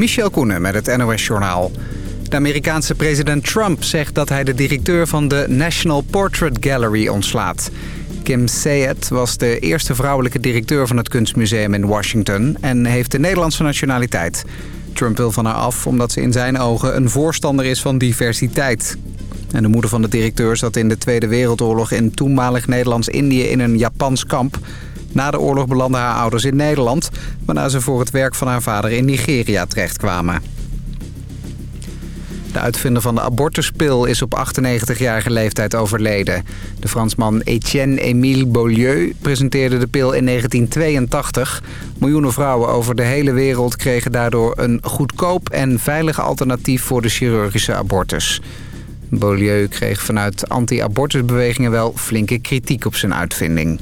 Michel Koenen met het NOS-journaal. De Amerikaanse president Trump zegt dat hij de directeur van de National Portrait Gallery ontslaat. Kim Sayed was de eerste vrouwelijke directeur van het kunstmuseum in Washington... en heeft de Nederlandse nationaliteit. Trump wil van haar af omdat ze in zijn ogen een voorstander is van diversiteit. En de moeder van de directeur zat in de Tweede Wereldoorlog in toenmalig Nederlands-Indië in een Japans kamp... Na de oorlog belanden haar ouders in Nederland... waarna ze voor het werk van haar vader in Nigeria terechtkwamen. De uitvinder van de abortuspil is op 98-jarige leeftijd overleden. De Fransman Etienne-Émile Beaulieu presenteerde de pil in 1982. Miljoenen vrouwen over de hele wereld kregen daardoor een goedkoop en veilig alternatief voor de chirurgische abortus. Beaulieu kreeg vanuit anti-abortusbewegingen wel flinke kritiek op zijn uitvinding.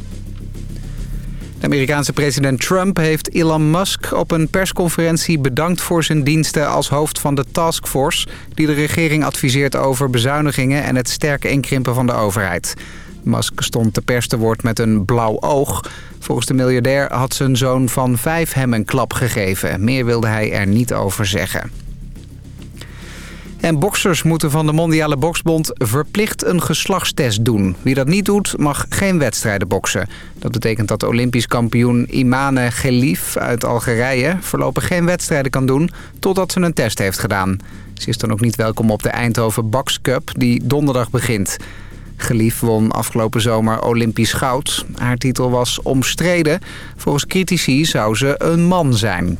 De Amerikaanse president Trump heeft Elon Musk op een persconferentie bedankt voor zijn diensten als hoofd van de taskforce... die de regering adviseert over bezuinigingen en het sterk inkrimpen van de overheid. Musk stond te pers te woord met een blauw oog. Volgens de miljardair had zijn zoon van vijf hem een klap gegeven. Meer wilde hij er niet over zeggen. En boksers moeten van de Mondiale Boksbond verplicht een geslachtstest doen. Wie dat niet doet, mag geen wedstrijden boksen. Dat betekent dat Olympisch kampioen Imane Gelif uit Algerije... voorlopig geen wedstrijden kan doen totdat ze een test heeft gedaan. Ze is dan ook niet welkom op de Eindhoven Box Cup die donderdag begint. Gelief won afgelopen zomer Olympisch goud. Haar titel was omstreden. Volgens critici zou ze een man zijn.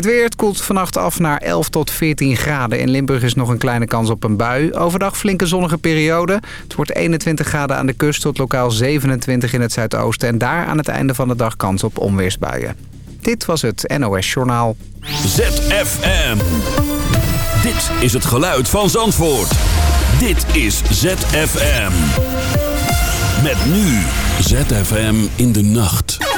Het weer het koelt vannacht af naar 11 tot 14 graden. In Limburg is nog een kleine kans op een bui. Overdag flinke zonnige periode. Het wordt 21 graden aan de kust tot lokaal 27 in het zuidoosten. En daar aan het einde van de dag kans op onweersbuien. Dit was het NOS Journaal. ZFM. Dit is het geluid van Zandvoort. Dit is ZFM. Met nu ZFM in de nacht.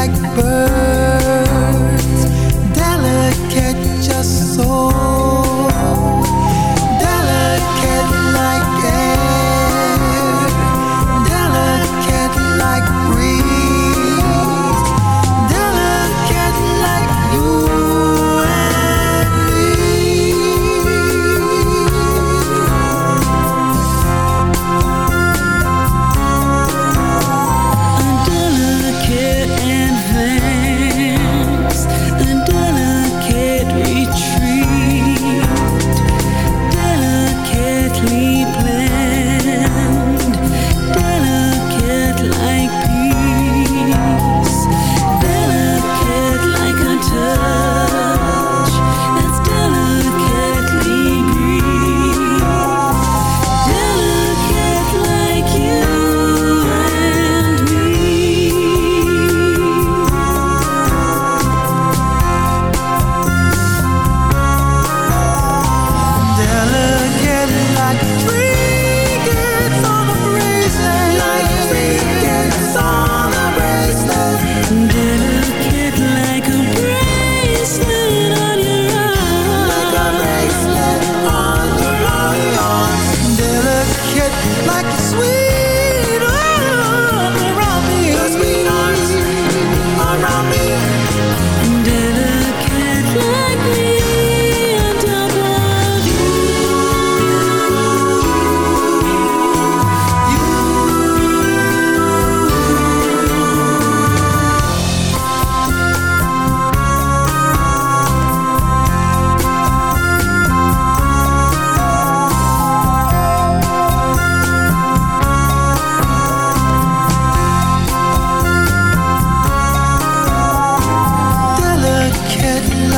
like birds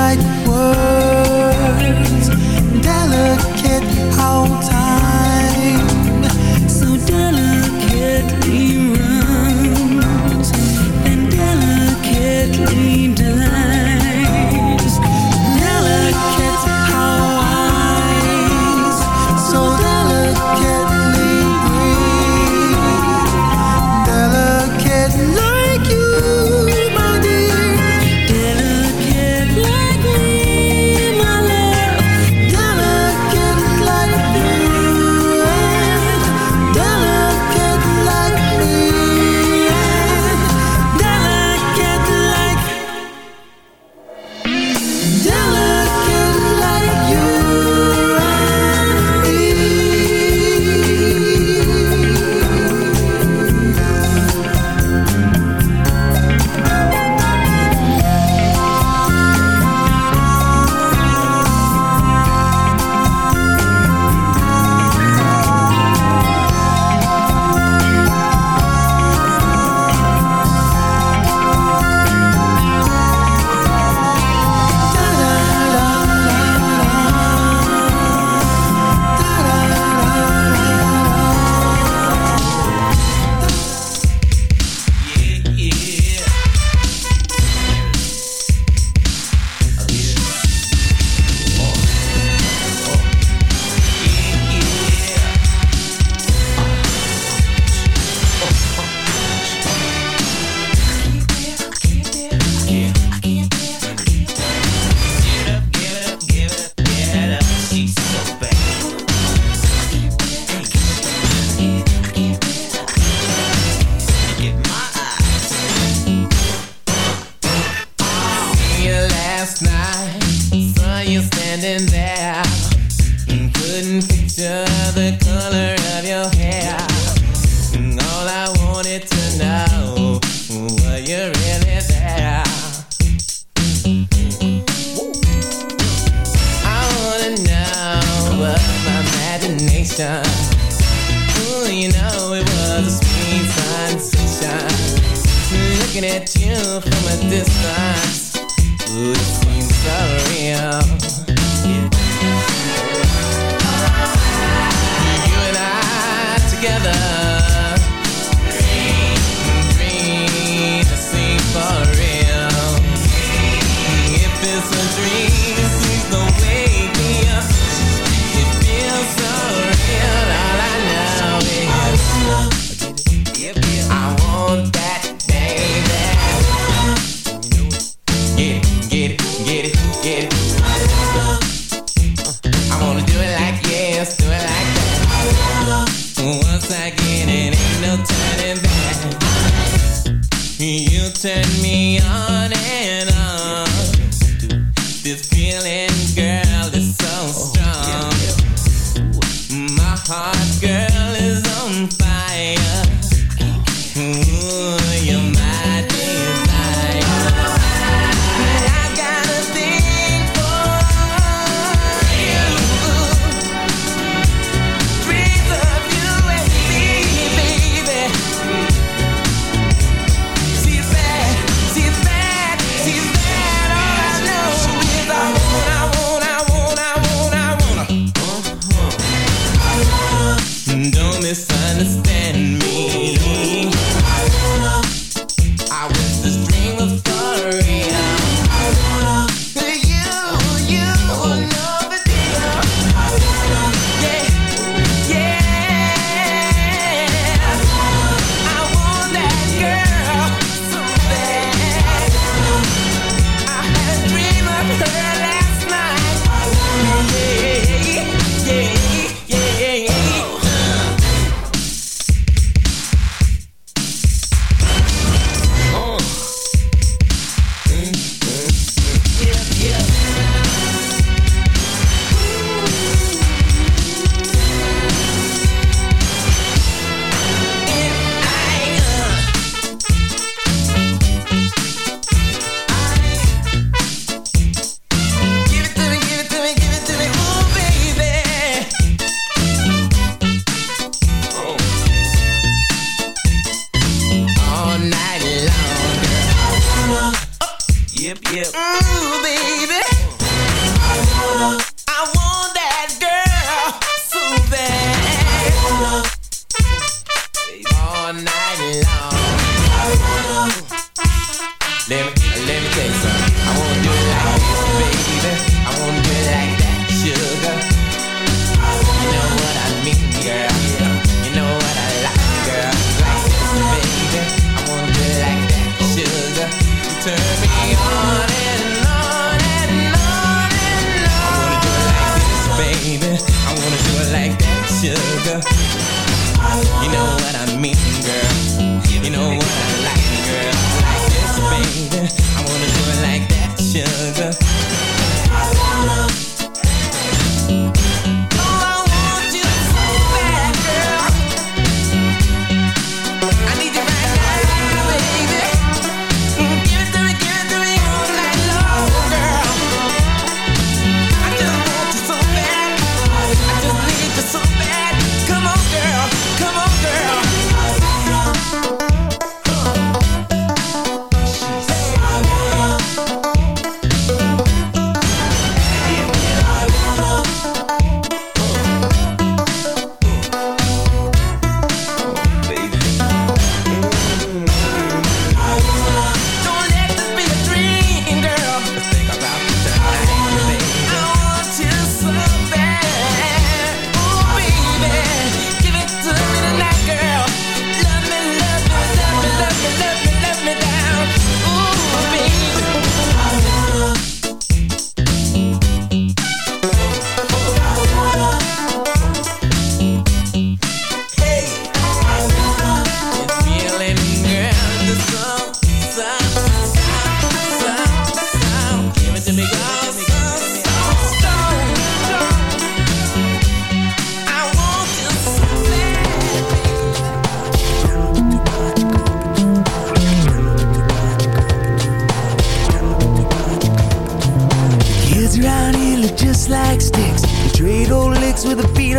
night.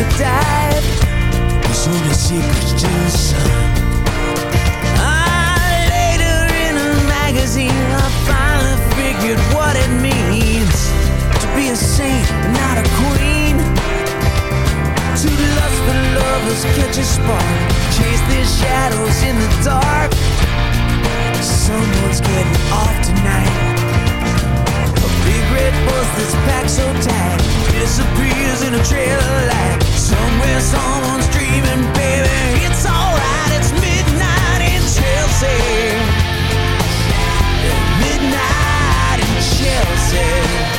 A dive. There's only secrets to the sun. Ah, later in a magazine, I finally figured what it means to be a saint, not a queen. Two lustful lovers catch a spark, chase their shadows in the dark. Someone's getting off tonight. Red bus that's packed so tight disappears in a trail of light. Somewhere someone's dreaming, baby. It's alright, it's midnight in Chelsea. Midnight in Chelsea.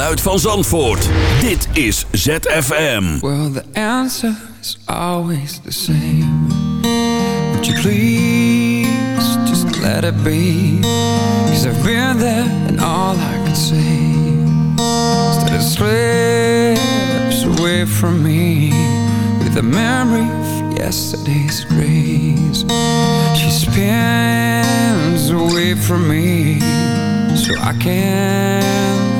Geluid van Zandvoort. Dit is ZFM. Well, the answer is always the same. Would you please just let it be? Cause I've been there and all I could say is that it slips away from me with the memory of yesterday's grace. She spins away from me so I can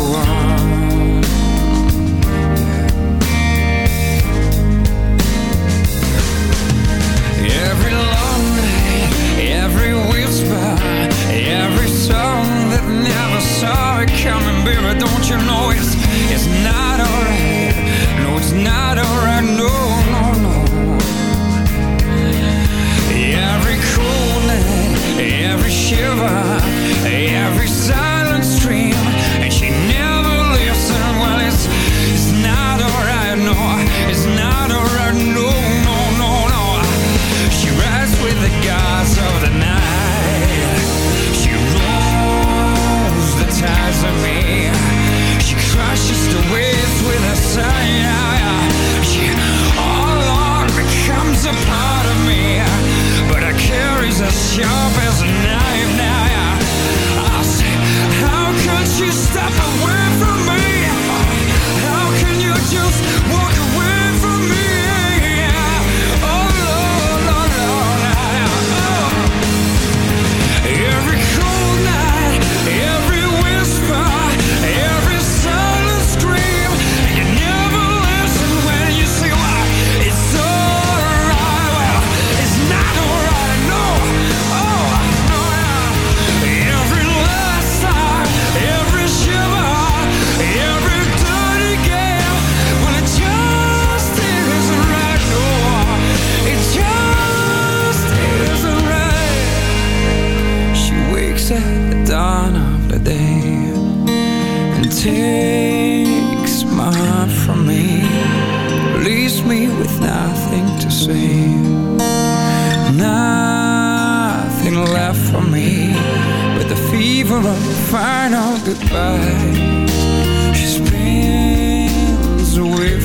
baby, don't you know it's it's not alright? No, it's not alright. No, no, no. Every cold night, every shiver. sharp as a knife now. yeah. I say, how could you stop a? day and takes my heart from me, leaves me with nothing to say, nothing left for me but the fever of the final goodbye. She spins away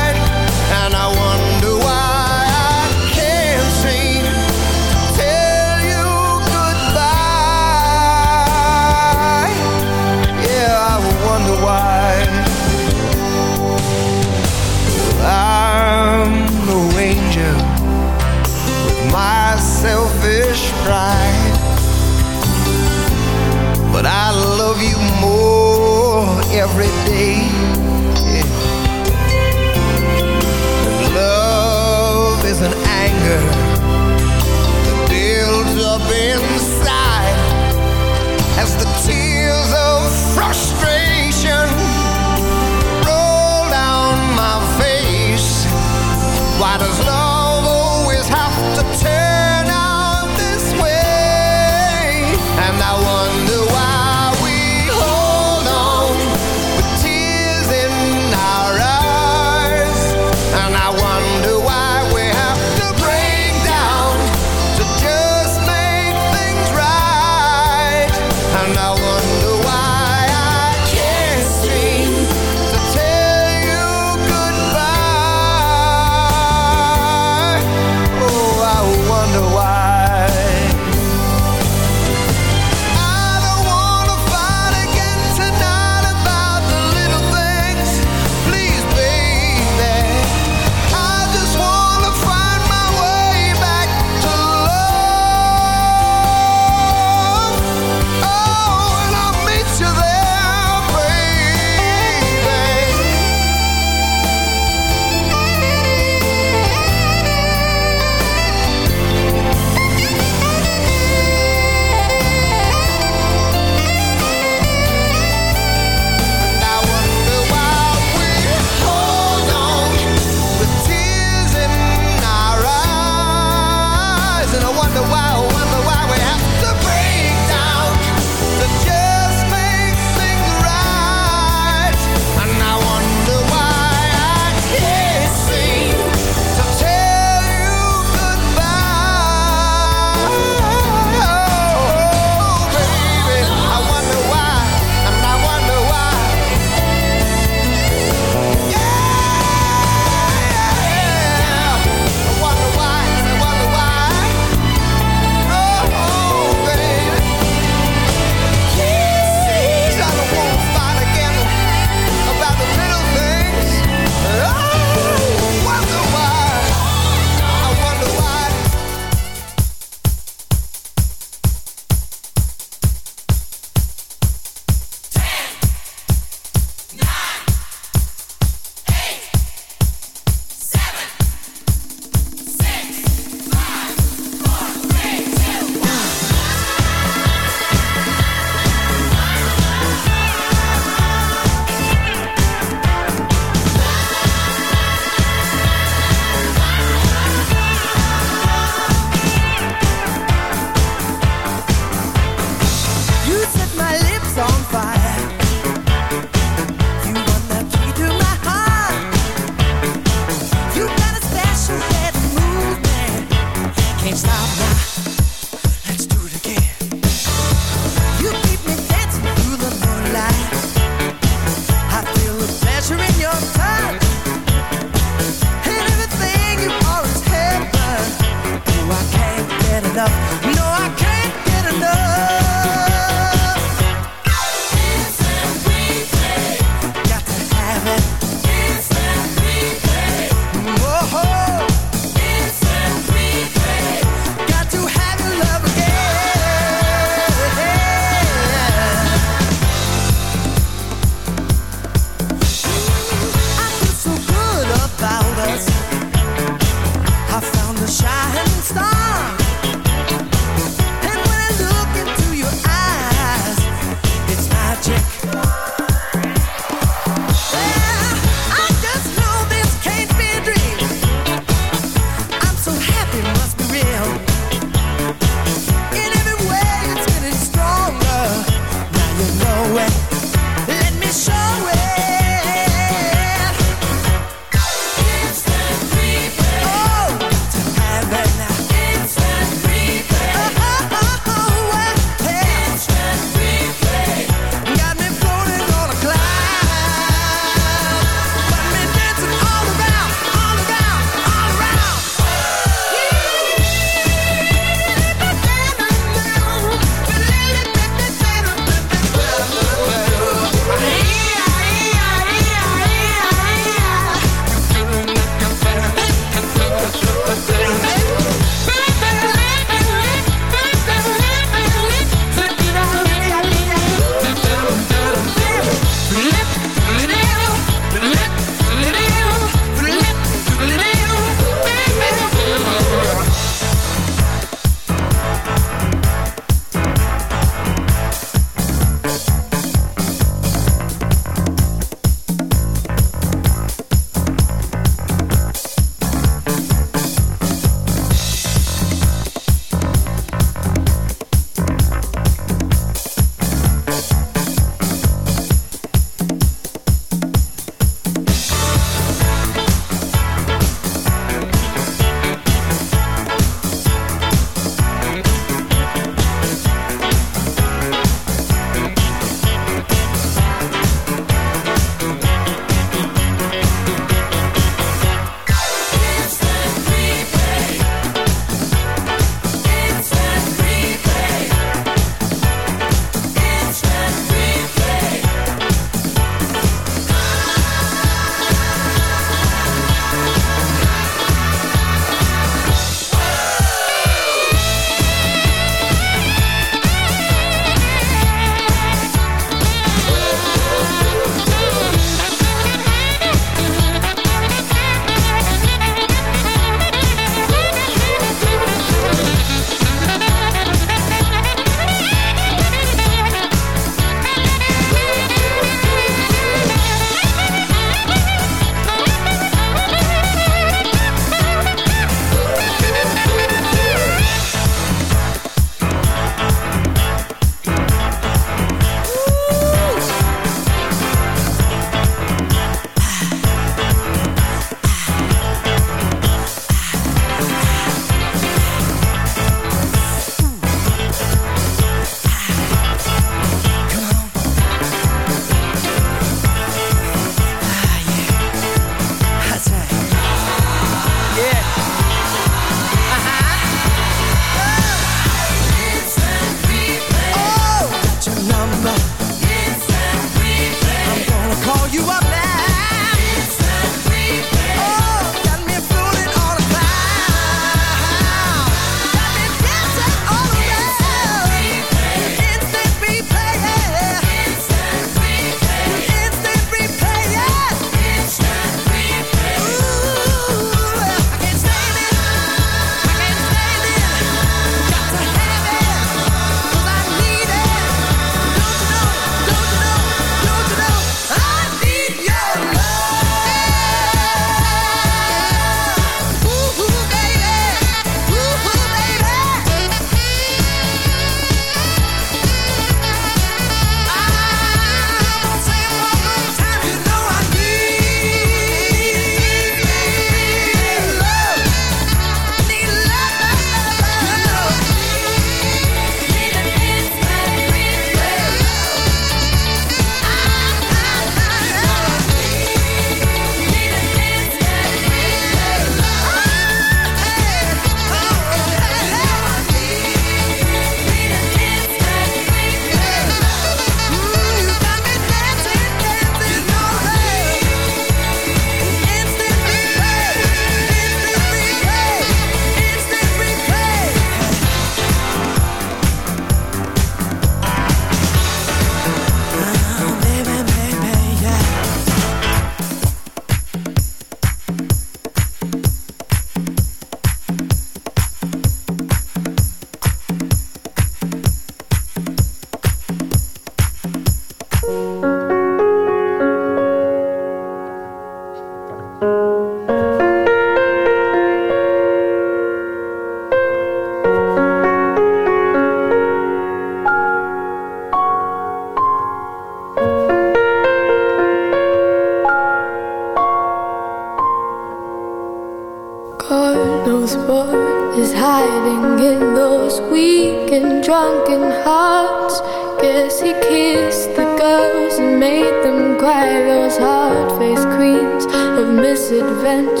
misadventure.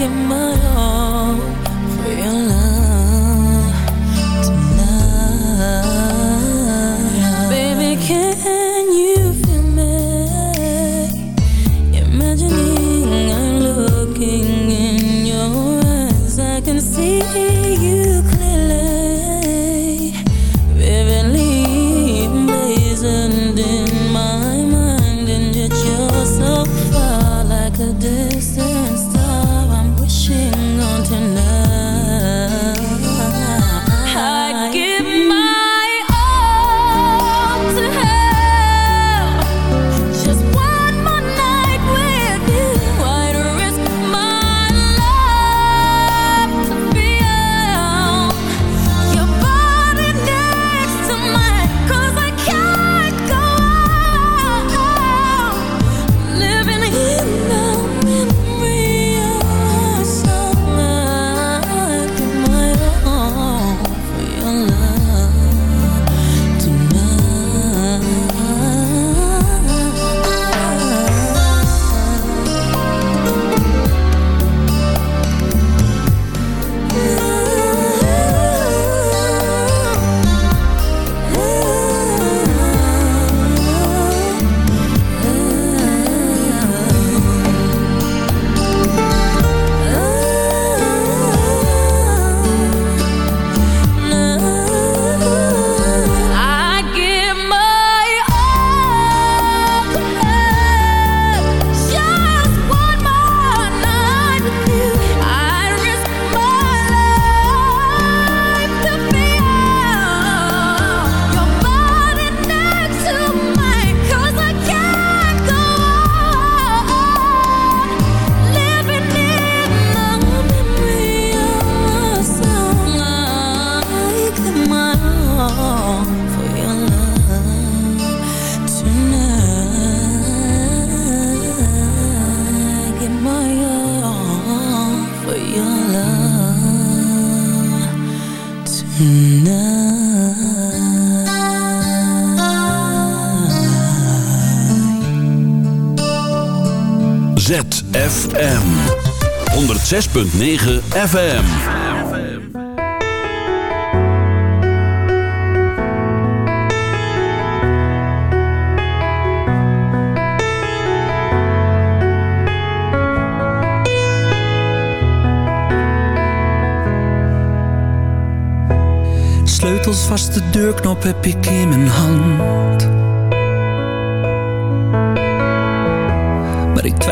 quemado. 106.9 FM Sleutels vast, de deurknop heb ik in mijn hand.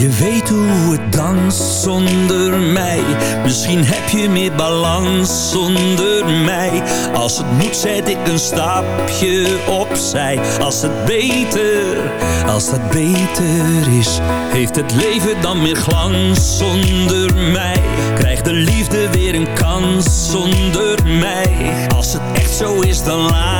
Je weten hoe het danst zonder mij? Misschien heb je meer balans zonder mij. Als het moet zet ik een stapje opzij. Als het beter, als dat beter is. Heeft het leven dan meer glans zonder mij? Krijgt de liefde weer een kans zonder mij? Als het echt zo is dan laat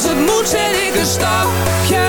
Als het moet zet ik stapje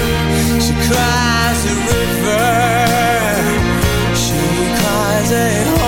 cries a river She cries a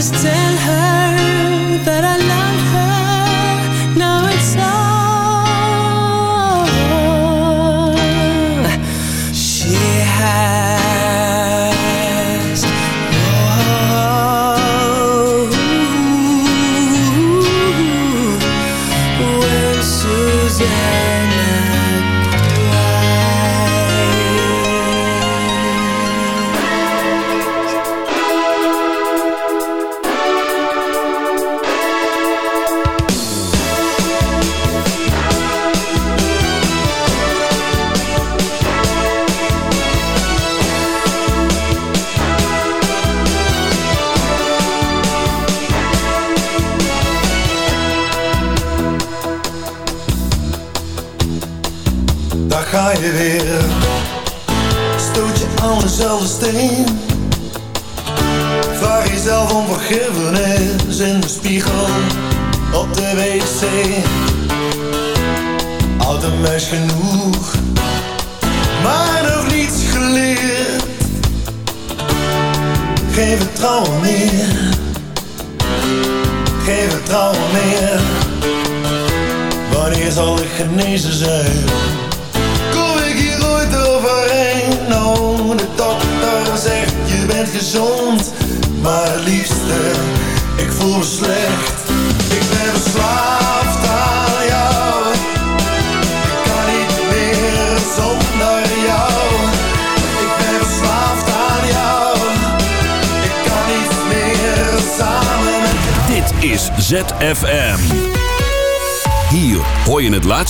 just tell her that I